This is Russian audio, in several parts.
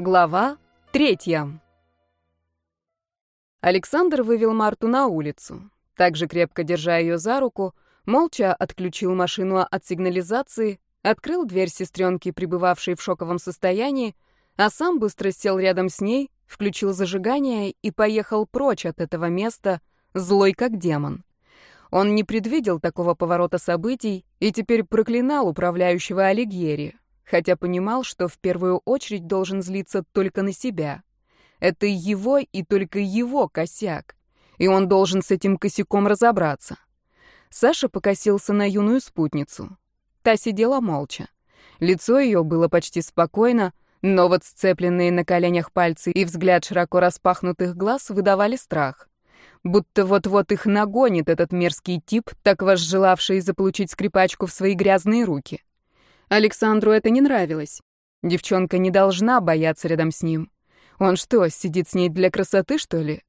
Глава третья. Александр вывел Марту на улицу. Также крепко держа ее за руку, молча отключил машину от сигнализации, открыл дверь сестренки, пребывавшей в шоковом состоянии, а сам быстро сел рядом с ней, включил зажигание и поехал прочь от этого места, злой как демон. Он не предвидел такого поворота событий и теперь проклинал управляющего Алигьери, хотя понимал, что в первую очередь должен злиться только на себя. Это его и только его косяк, и он должен с этим косяком разобраться. Саша покосился на юную спутницу. Та сидела молча. Лицо ее было почти спокойно, но вот сцепленные на коленях пальцы и взгляд широко распахнутых глаз выдавали страх. Будто вот-вот их нагонит этот мерзкий тип, так возжелавший заполучить скрипачку в свои грязные руки. Александру это не нравилось. Девчонка не должна бояться рядом с ним. Он что, сидит с ней для красоты, что ли?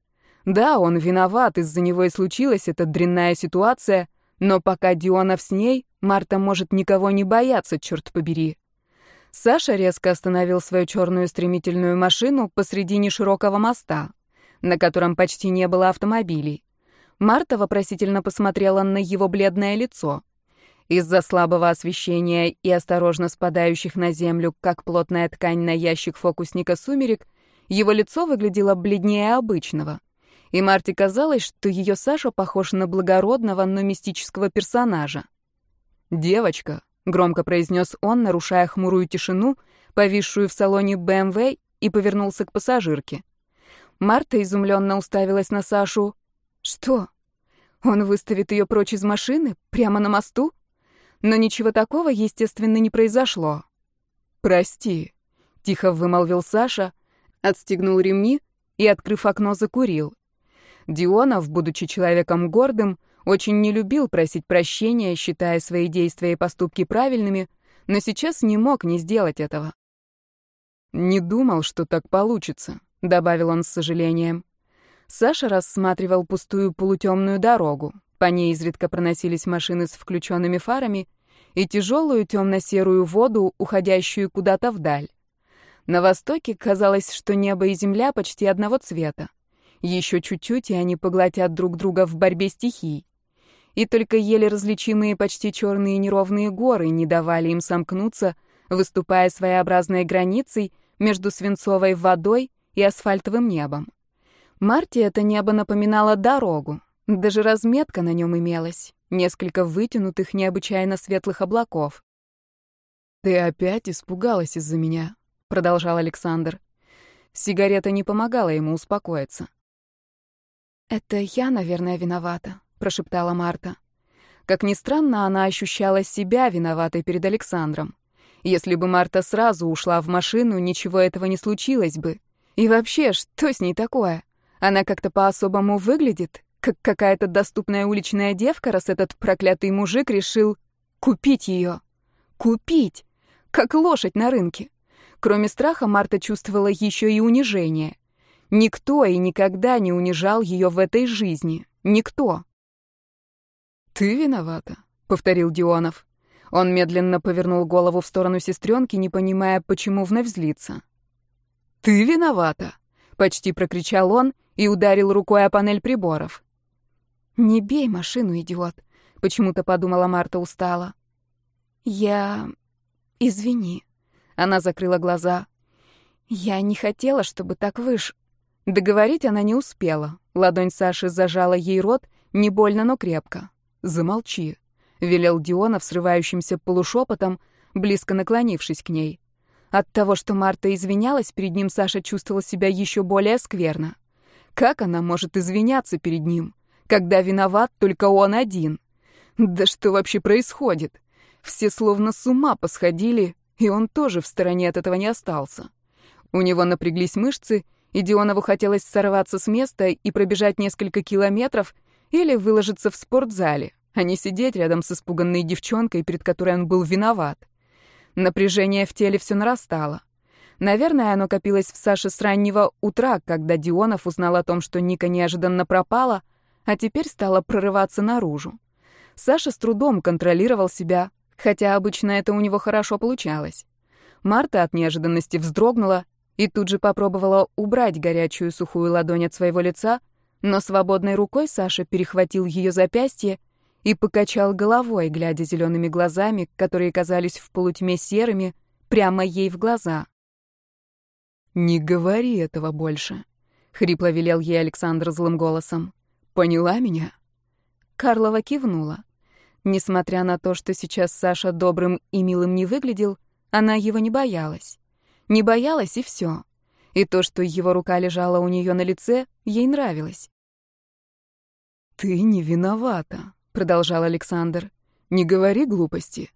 Да, он виноват, из-за него и случилась эта дрянная ситуация, но пока Дионов с ней, Марта может никого не бояться, черт побери. Саша резко остановил свою черную стремительную машину посредине широкого моста, на котором почти не было автомобилей. Марта вопросительно посмотрела на его бледное лицо. Из-за слабого освещения и осторожно спадающих на землю, как плотная ткань на ящик фокусника сумерек, его лицо выглядело бледнее обычного. И Марте казалось, что ее Саша похож на благородного, но мистического персонажа. «Девочка», — громко произнес он, нарушая хмурую тишину, повисшую в салоне БМВ, и повернулся к пассажирке. Марта изумленно уставилась на Сашу. «Что? Он выставит ее прочь из машины? Прямо на мосту?» Но ничего такого, естественно, не произошло. «Прости», — тихо вымолвил Саша, отстегнул ремни и, открыв окно, закурил. Дионов, будучи человеком гордым, очень не любил просить прощения, считая свои действия и поступки правильными, но сейчас не мог не сделать этого. «Не думал, что так получится», — добавил он с сожалением. Саша рассматривал пустую полутемную дорогу. По ней изредка проносились машины с включенными фарами и тяжелую темно-серую воду, уходящую куда-то вдаль. На востоке казалось, что небо и земля почти одного цвета. Еще чуть-чуть, и они поглотят друг друга в борьбе стихий. И только еле различимые почти черные неровные горы не давали им сомкнуться, выступая своеобразной границей между свинцовой водой и асфальтовым небом. Марте это небо напоминало дорогу, даже разметка на нем имелась, несколько вытянутых, необычайно светлых облаков. «Ты опять испугалась из-за меня», — продолжал Александр. Сигарета не помогала ему успокоиться. «Это я, наверное, виновата», — прошептала Марта. Как ни странно, она ощущала себя виноватой перед Александром. Если бы Марта сразу ушла в машину, ничего этого не случилось бы. И вообще, что с ней такое? Она как-то по-особому выглядит, как какая-то доступная уличная девка, раз этот проклятый мужик решил купить ее. Купить! Как лошадь на рынке. Кроме страха, Марта чувствовала еще и унижение. Никто и никогда не унижал ее в этой жизни. Никто. «Ты виновата», — повторил Дионов. Он медленно повернул голову в сторону сестренки, не понимая, почему вновь злится. «Ты виновата!» — почти прокричал он и ударил рукой о панель приборов. «Не бей машину, идиот», — почему-то подумала Марта устало. «Я... извини». Она закрыла глаза. «Я не хотела, чтобы так выш...» Договорить она не успела. Ладонь Саши зажала ей рот, не больно, но крепко. «Замолчи», — велел Дионов срывающимся полушепотом, близко наклонившись к ней. От того, что Марта извинялась перед ним, Саша чувствовала себя еще более скверно. Как она может извиняться перед ним? Когда виноват только он один. Да что вообще происходит? Все словно с ума посходили, и он тоже в стороне от этого не остался. У него напряглись мышцы, и Дионову хотелось сорваться с места и пробежать несколько километров или выложиться в спортзале, а не сидеть рядом с испуганной девчонкой, перед которой он был виноват. Напряжение в теле все нарастало. Наверное, оно копилось в Саше с раннего утра, когда Дионов узнал о том, что Ника неожиданно пропала, а теперь стала прорываться наружу. Саша с трудом контролировал себя, хотя обычно это у него хорошо получалось. Марта от неожиданности вздрогнула, и тут же попробовала убрать горячую сухую ладонь от своего лица, но свободной рукой Саша перехватил ее запястье и покачал головой, глядя зелеными глазами, которые казались в полутьме серыми, прямо ей в глаза. «Не говори этого больше», — хрипло велел ей Александр злым голосом. «Поняла меня?» Карлова кивнула. Несмотря на то, что сейчас Саша добрым и милым не выглядел, она его не боялась. Не боялась и все. И то, что его рука лежала у нее на лице, ей нравилось. «Ты не виновата», — продолжал Александр. «Не говори глупости».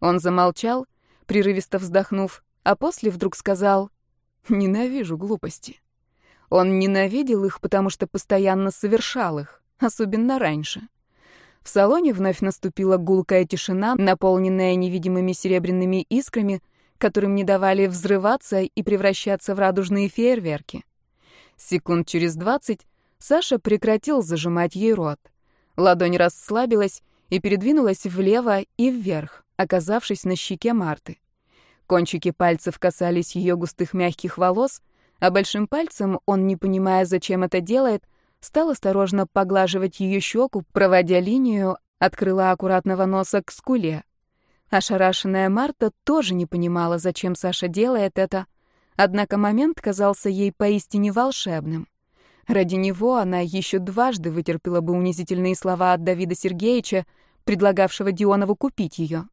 Он замолчал, прерывисто вздохнув, а после вдруг сказал «Ненавижу глупости». Он ненавидел их, потому что постоянно совершал их, особенно раньше. В салоне вновь наступила гулкая тишина, наполненная невидимыми серебряными искрами, которым не давали взрываться и превращаться в радужные фейерверки. Секунд через двадцать Саша прекратил зажимать ей рот. Ладонь расслабилась и передвинулась влево и вверх, оказавшись на щеке Марты. Кончики пальцев касались ее густых мягких волос, а большим пальцем он, не понимая, зачем это делает, стал осторожно поглаживать ее щеку, проводя линию от крыла аккуратного носа к скуле. Ошарашенная Марта тоже не понимала, зачем Саша делает это, однако момент казался ей поистине волшебным. Ради него она еще дважды вытерпела бы унизительные слова от Давида Сергеевича, предлагавшего Дионову купить ее.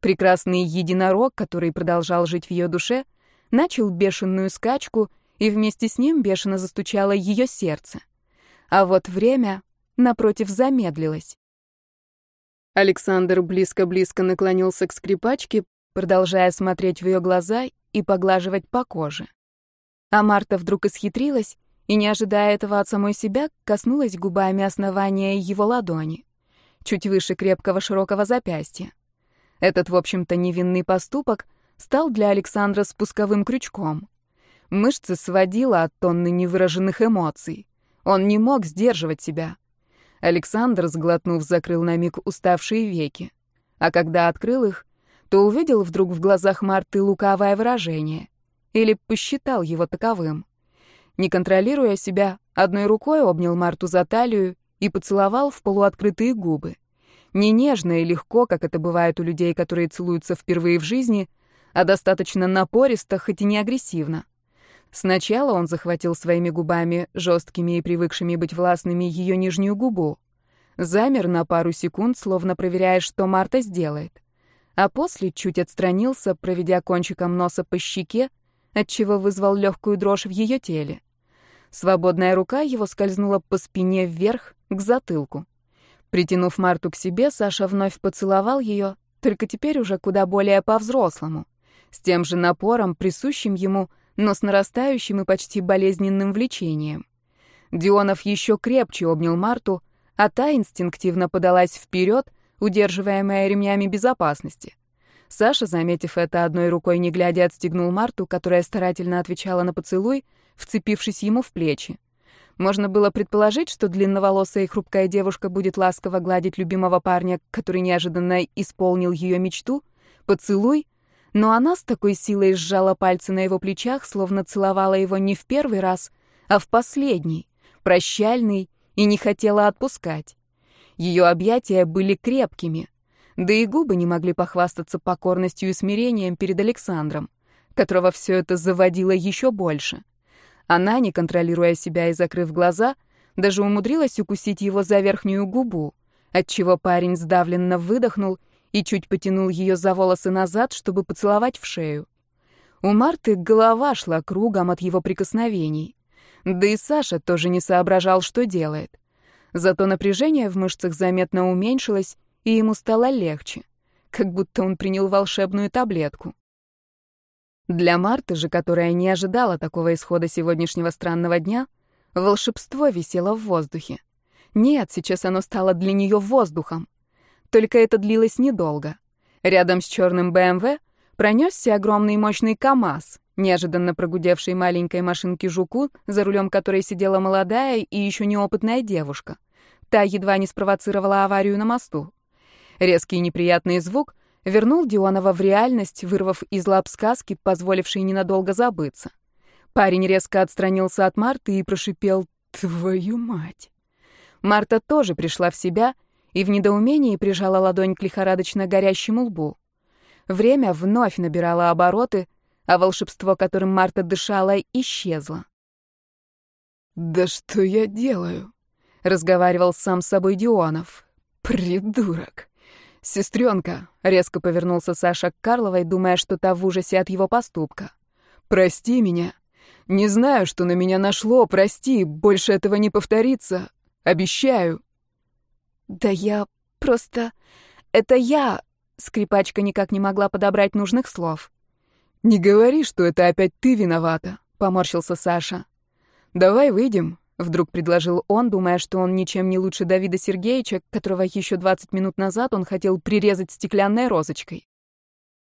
Прекрасный единорог, который продолжал жить в ее душе, начал бешеную скачку, и вместе с ним бешено застучало ее сердце. А вот время, напротив, замедлилось. Александр близко-близко наклонился к скрипачке, продолжая смотреть в ее глаза и поглаживать по коже. А Марта вдруг исхитрилась и, не ожидая этого от самой себя, коснулась губами основания его ладони, чуть выше крепкого широкого запястья. Этот, в общем-то, невинный поступок стал для Александра спусковым крючком. Мышцы сводило от тонны невыраженных эмоций. Он не мог сдерживать себя. Александр, сглотнув, закрыл на миг уставшие веки. А когда открыл их, то увидел вдруг в глазах Марты лукавое выражение. Или посчитал его таковым. Не контролируя себя, одной рукой обнял Марту за талию и поцеловал в полуоткрытые губы. Не нежно и легко, как это бывает у людей, которые целуются впервые в жизни, а достаточно напористо, хоть и не агрессивно. Сначала он захватил своими губами, жесткими и привыкшими быть властными, ее нижнюю губу. Замер на пару секунд, словно проверяя, что Марта сделает. А после чуть отстранился, проведя кончиком носа по щеке, отчего вызвал легкую дрожь в ее теле. Свободная рука его скользнула по спине вверх, к затылку. Притянув Марту к себе, Саша вновь поцеловал ее, только теперь уже куда более по-взрослому, с тем же напором, присущим ему, но с нарастающим и почти болезненным влечением. Дионов еще крепче обнял Марту, а та инстинктивно подалась вперед, удерживаемая ремнями безопасности. Саша, заметив это, одной рукой не глядя отстегнул Марту, которая старательно отвечала на поцелуй, вцепившись ему в плечи. Можно было предположить, что длинноволосая и хрупкая девушка будет ласково гладить любимого парня, который неожиданно исполнил ее мечту, поцелуй, но она с такой силой сжала пальцы на его плечах, словно целовала его не в первый раз, а в последний, прощальный, и не хотела отпускать. Ее объятия были крепкими, да и губы не могли похвастаться покорностью и смирением перед Александром, которого все это заводило еще больше. Она, не контролируя себя и закрыв глаза, даже умудрилась укусить его за верхнюю губу, отчего парень сдавленно выдохнул и чуть потянул ее за волосы назад, чтобы поцеловать в шею. У Марты голова шла кругом от его прикосновений. Да и Саша тоже не соображал, что делает. Зато напряжение в мышцах заметно уменьшилось, и ему стало легче, как будто он принял волшебную таблетку. Для Марты же, которая не ожидала такого исхода сегодняшнего странного дня, волшебство висело в воздухе. Нет, сейчас оно стало для нее воздухом. Только это длилось недолго. Рядом с черным БМВ пронесся огромный мощный КАМАЗ, неожиданно прогудевший маленькой машинке жуку, за рулем которой сидела молодая и еще неопытная девушка. Та едва не спровоцировала аварию на мосту. Резкий неприятный звук вернул Дионова в реальность, вырвав из лап сказки, позволившей ненадолго забыться. Парень резко отстранился от Марты и прошипел «Твою мать!». Марта тоже пришла в себя и в недоумении прижала ладонь к лихорадочно горящему лбу. Время вновь набирало обороты, а волшебство, которым Марта дышала, исчезло. «Да что я делаю?» — разговаривал сам с собой Дионов. «Придурок!» «Сестренка!» — резко повернулся Саша к Карловой, думая, что та в ужасе от его поступка. «Прости меня. Не знаю, что на меня нашло, прости, больше этого не повторится. Обещаю». «Да я просто... Это я...» Скрипачка никак не могла подобрать нужных слов. «Не говори, что это опять ты виновата», — поморщился Саша. «Давай выйдем», — вдруг предложил он, думая, что он ничем не лучше Давида Сергеевича, которого еще 20 минут назад он хотел прирезать стеклянной розочкой.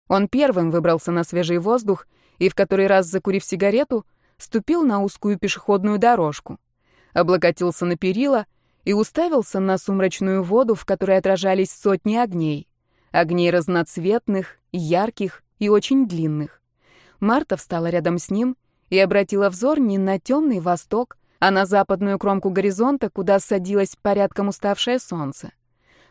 Он первым выбрался на свежий воздух и, в который раз закурив сигарету, ступил на узкую пешеходную дорожку, облокотился на перила и уставился на сумрачную воду, в которой отражались сотни огней. Огней разноцветных, ярких и очень длинных. Марта встала рядом с ним и обратила взор не на темный восток, а на западную кромку горизонта, куда садилось порядком уставшее солнце.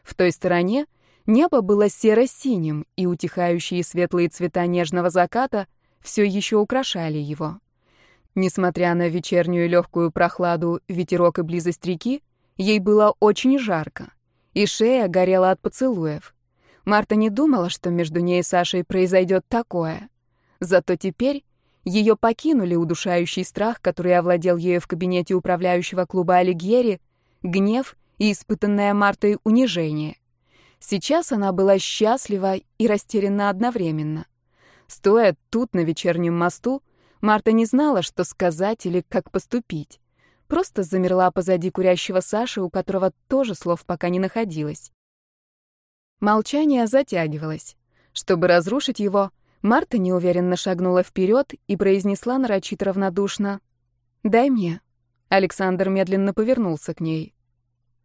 В той стороне небо было серо-синим, и утихающие светлые цвета нежного заката все еще украшали его. Несмотря на вечернюю легкую прохладу, ветерок и близость реки, ей было очень жарко, и шея горела от поцелуев. Марта не думала, что между ней и Сашей произойдет такое. Зато теперь ее покинули удушающий страх, который овладел ею в кабинете управляющего клуба Алигьери, гнев и испытанное Мартой унижение. Сейчас она была счастлива и растеряна одновременно. Стоя тут, на вечернем мосту, Марта не знала, что сказать или как поступить. Просто замерла позади курящего Саши, у которого тоже слов пока не находилось. Молчание затягивалось. Чтобы разрушить его, Марта неуверенно шагнула вперед и произнесла нарочито равнодушно «Дай мне». Александр медленно повернулся к ней.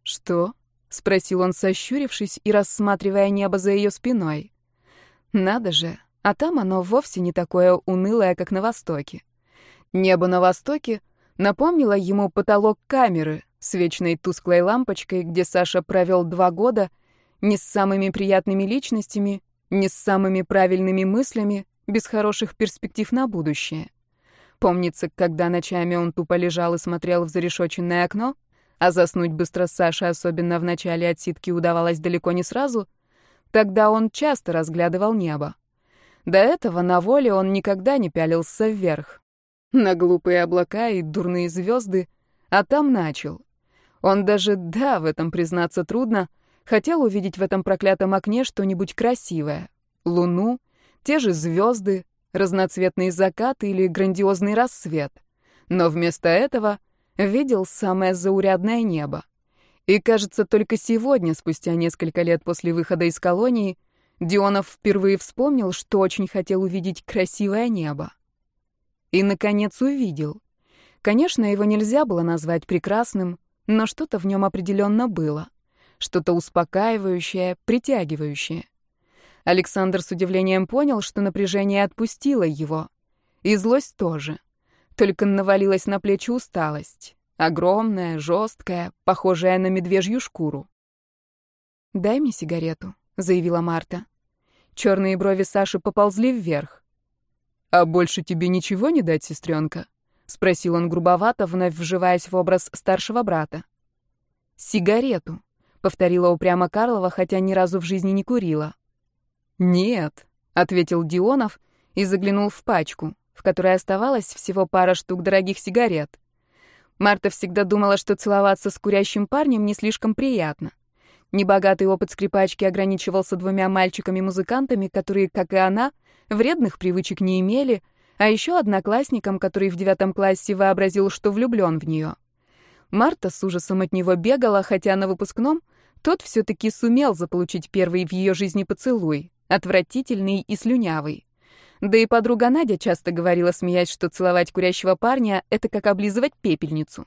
«Что?» — спросил он, сощурившись и рассматривая небо за ее спиной. «Надо же, а там оно вовсе не такое унылое, как на Востоке». Небо на Востоке напомнило ему потолок камеры с вечной тусклой лампочкой, где Саша провел два года, не с самыми приятными личностями не с самыми правильными мыслями, без хороших перспектив на будущее. Помнится, когда ночами он тупо лежал и смотрел в зарешоченное окно, а заснуть быстро Саше, особенно в начале отсидки, удавалось далеко не сразу, тогда он часто разглядывал небо. До этого на воле он никогда не пялился вверх. На глупые облака и дурные звезды, а там начал. Он даже, да, в этом признаться трудно, — Хотел увидеть в этом проклятом окне что-нибудь красивое. Луну, те же звезды, разноцветный закат или грандиозный рассвет. Но вместо этого видел самое заурядное небо. И, кажется, только сегодня, спустя несколько лет после выхода из колонии, Дионов впервые вспомнил, что очень хотел увидеть красивое небо. И, наконец, увидел. Конечно, его нельзя было назвать прекрасным, но что-то в нем определенно было что-то успокаивающее, притягивающее. Александр с удивлением понял, что напряжение отпустило его. И злость тоже. Только навалилась на плечи усталость. Огромная, жесткая, похожая на медвежью шкуру. «Дай мне сигарету», — заявила Марта. Черные брови Саши поползли вверх. «А больше тебе ничего не дать, сестренка?» — спросил он грубовато, вновь вживаясь в образ старшего брата. «Сигарету», повторила упрямо Карлова, хотя ни разу в жизни не курила. Нет, ответил Дионов и заглянул в пачку, в которой оставалось всего пара штук дорогих сигарет. Марта всегда думала, что целоваться с курящим парнем не слишком приятно. Небогатый опыт скрипачки ограничивался двумя мальчиками-музыкантами, которые, как и она, вредных привычек не имели, а еще одноклассником, который в девятом классе вообразил, что влюблен в нее. Марта с ужасом от него бегала, хотя на выпускном тот все-таки сумел заполучить первый в ее жизни поцелуй, отвратительный и слюнявый. Да и подруга Надя часто говорила, смеясь, что целовать курящего парня — это как облизывать пепельницу.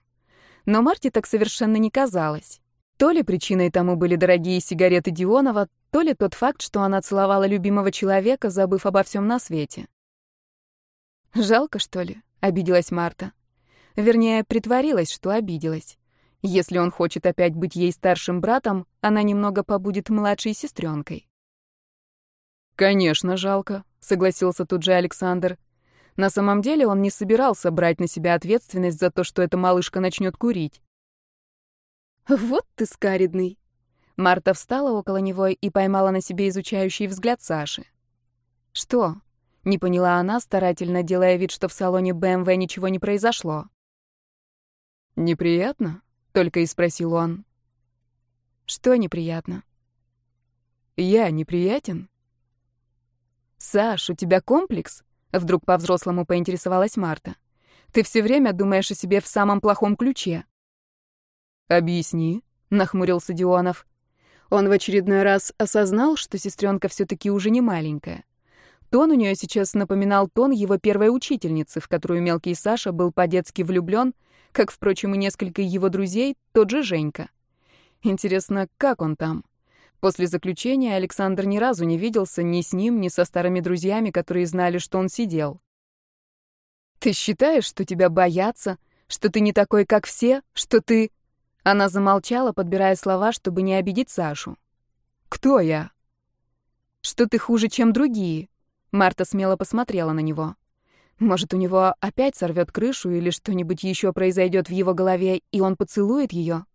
Но Марте так совершенно не казалось. То ли причиной тому были дорогие сигареты Дионова, то ли тот факт, что она целовала любимого человека, забыв обо всем на свете. «Жалко, что ли?» — обиделась Марта. Вернее, притворилась, что обиделась. Если он хочет опять быть ей старшим братом, она немного побудет младшей сестренкой. «Конечно, жалко», — согласился тут же Александр. На самом деле он не собирался брать на себя ответственность за то, что эта малышка начнет курить. «Вот ты скаридный!» Марта встала около него и поймала на себе изучающий взгляд Саши. «Что?» — не поняла она, старательно делая вид, что в салоне БМВ ничего не произошло. «Неприятно?» — только и спросил он. «Что неприятно?» «Я неприятен?» «Саш, у тебя комплекс?» — вдруг по-взрослому поинтересовалась Марта. «Ты все время думаешь о себе в самом плохом ключе». «Объясни», — нахмурился Дионов. Он в очередной раз осознал, что сестренка все-таки уже не маленькая. Тон у нее сейчас напоминал тон его первой учительницы, в которую мелкий Саша был по-детски влюблен, как, впрочем, и несколько его друзей, тот же Женька. Интересно, как он там? После заключения Александр ни разу не виделся ни с ним, ни со старыми друзьями, которые знали, что он сидел. «Ты считаешь, что тебя боятся, что ты не такой, как все, что ты...» Она замолчала, подбирая слова, чтобы не обидеть Сашу. «Кто я?» «Что ты хуже, чем другие?» Марта смело посмотрела на него. Может, у него опять сорвет крышу или что-нибудь еще произойдет в его голове, и он поцелует ее?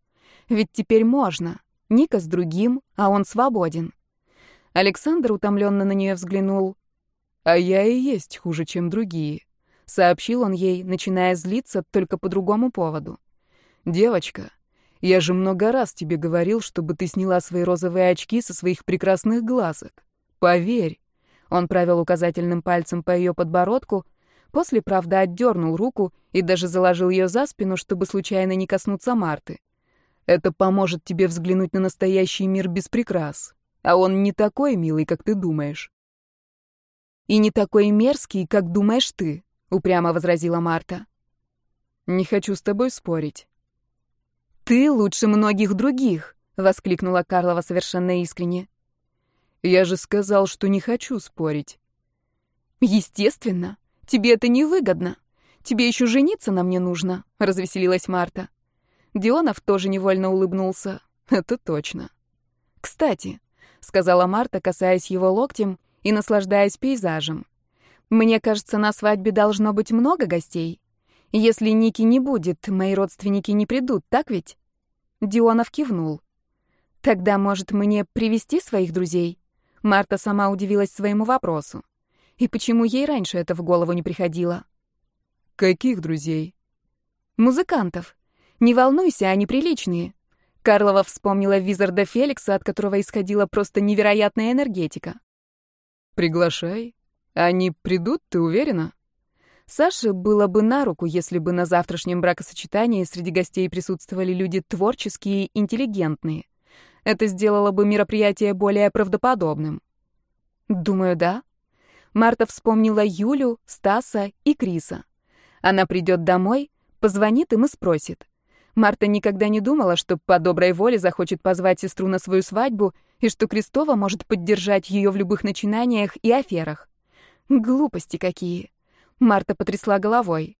Ведь теперь можно. Ника с другим, а он свободен. Александр утомленно на нее взглянул. «А я и есть хуже, чем другие», — сообщил он ей, начиная злиться только по другому поводу. «Девочка, я же много раз тебе говорил, чтобы ты сняла свои розовые очки со своих прекрасных глазок. Поверь». Он провел указательным пальцем по ее подбородку, После, правда, отдернул руку и даже заложил ее за спину, чтобы случайно не коснуться Марты. Это поможет тебе взглянуть на настоящий мир без прикрас. А он не такой милый, как ты думаешь. И не такой мерзкий, как думаешь ты, упрямо возразила Марта. Не хочу с тобой спорить. Ты лучше многих других, воскликнула Карлова совершенно искренне. Я же сказал, что не хочу спорить. Естественно. Тебе это невыгодно. Тебе еще жениться на мне нужно», — развеселилась Марта. Дионов тоже невольно улыбнулся. «Это точно». «Кстати», — сказала Марта, касаясь его локтем и наслаждаясь пейзажем. «Мне кажется, на свадьбе должно быть много гостей. Если Ники не будет, мои родственники не придут, так ведь?» Дионов кивнул. «Тогда, может, мне привести своих друзей?» Марта сама удивилась своему вопросу. И почему ей раньше это в голову не приходило? Каких друзей? Музыкантов. Не волнуйся, они приличные. Карлова вспомнила Визарда Феликса, от которого исходила просто невероятная энергетика. Приглашай. Они придут, ты уверена? Саше было бы на руку, если бы на завтрашнем бракосочетании среди гостей присутствовали люди творческие интеллигентные. Это сделало бы мероприятие более правдоподобным. Думаю, да. Марта вспомнила Юлю, Стаса и Криса. Она придет домой, позвонит им и спросит. Марта никогда не думала, что по доброй воле захочет позвать сестру на свою свадьбу и что Крестова может поддержать ее в любых начинаниях и аферах. Глупости какие. Марта потрясла головой.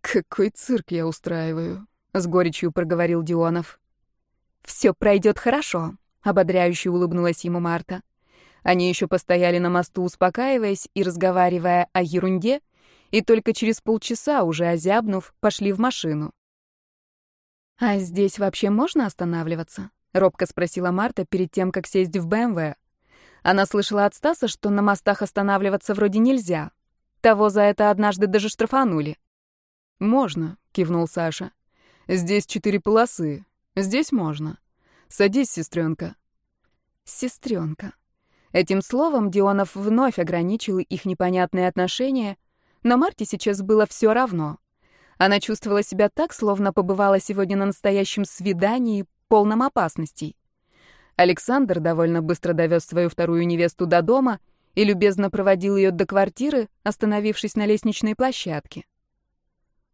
«Какой цирк я устраиваю», — с горечью проговорил Дионов. «Все пройдет хорошо», — ободряюще улыбнулась ему Марта. Они еще постояли на мосту, успокаиваясь и разговаривая о ерунде, и только через полчаса, уже озябнув, пошли в машину. «А здесь вообще можно останавливаться?» — робко спросила Марта перед тем, как сесть в БМВ. Она слышала от Стаса, что на мостах останавливаться вроде нельзя. Того за это однажды даже штрафанули. «Можно», — кивнул Саша. «Здесь четыре полосы. Здесь можно. Садись, сестренка». «Сестренка», Этим словом Дионов вновь ограничил их непонятные отношения, но Марте сейчас было все равно. Она чувствовала себя так, словно побывала сегодня на настоящем свидании, полном опасностей. Александр довольно быстро довез свою вторую невесту до дома и любезно проводил ее до квартиры, остановившись на лестничной площадке.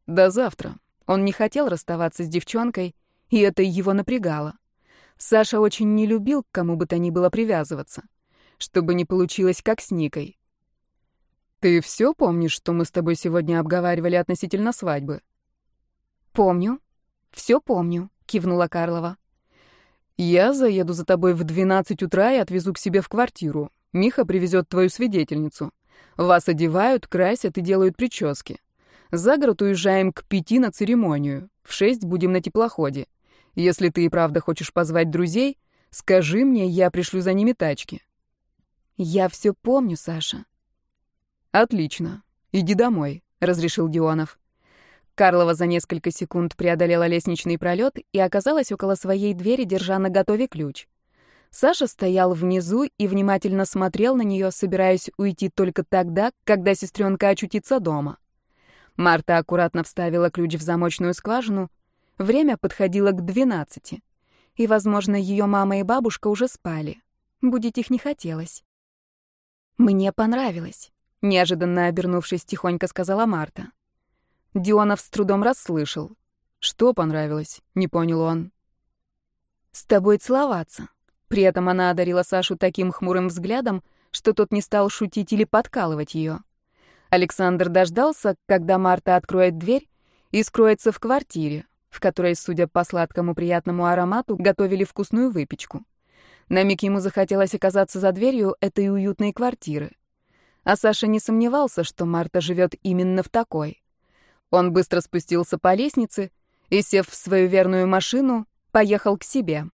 «До завтра». Он не хотел расставаться с девчонкой, и это его напрягало. Саша очень не любил к кому бы то ни было привязываться чтобы не получилось как с Никой. «Ты все помнишь, что мы с тобой сегодня обговаривали относительно свадьбы?» «Помню. Все помню», — кивнула Карлова. «Я заеду за тобой в 12 утра и отвезу к себе в квартиру. Миха привезет твою свидетельницу. Вас одевают, красят и делают прически. За город уезжаем к пяти на церемонию. В шесть будем на теплоходе. Если ты и правда хочешь позвать друзей, скажи мне, я пришлю за ними тачки». «Я все помню, Саша». «Отлично. Иди домой», — разрешил Дионов. Карлова за несколько секунд преодолела лестничный пролет и оказалась около своей двери, держа на готове ключ. Саша стоял внизу и внимательно смотрел на нее, собираясь уйти только тогда, когда сестренка очутится дома. Марта аккуратно вставила ключ в замочную скважину. Время подходило к двенадцати. И, возможно, ее мама и бабушка уже спали. Будить их не хотелось. «Мне понравилось», — неожиданно обернувшись, тихонько сказала Марта. Дионов с трудом расслышал. «Что понравилось?» — не понял он. «С тобой целоваться». При этом она одарила Сашу таким хмурым взглядом, что тот не стал шутить или подкалывать ее. Александр дождался, когда Марта откроет дверь и скроется в квартире, в которой, судя по сладкому приятному аромату, готовили вкусную выпечку. На миг ему захотелось оказаться за дверью этой уютной квартиры. А Саша не сомневался, что Марта живет именно в такой. Он быстро спустился по лестнице и, сев в свою верную машину, поехал к себе.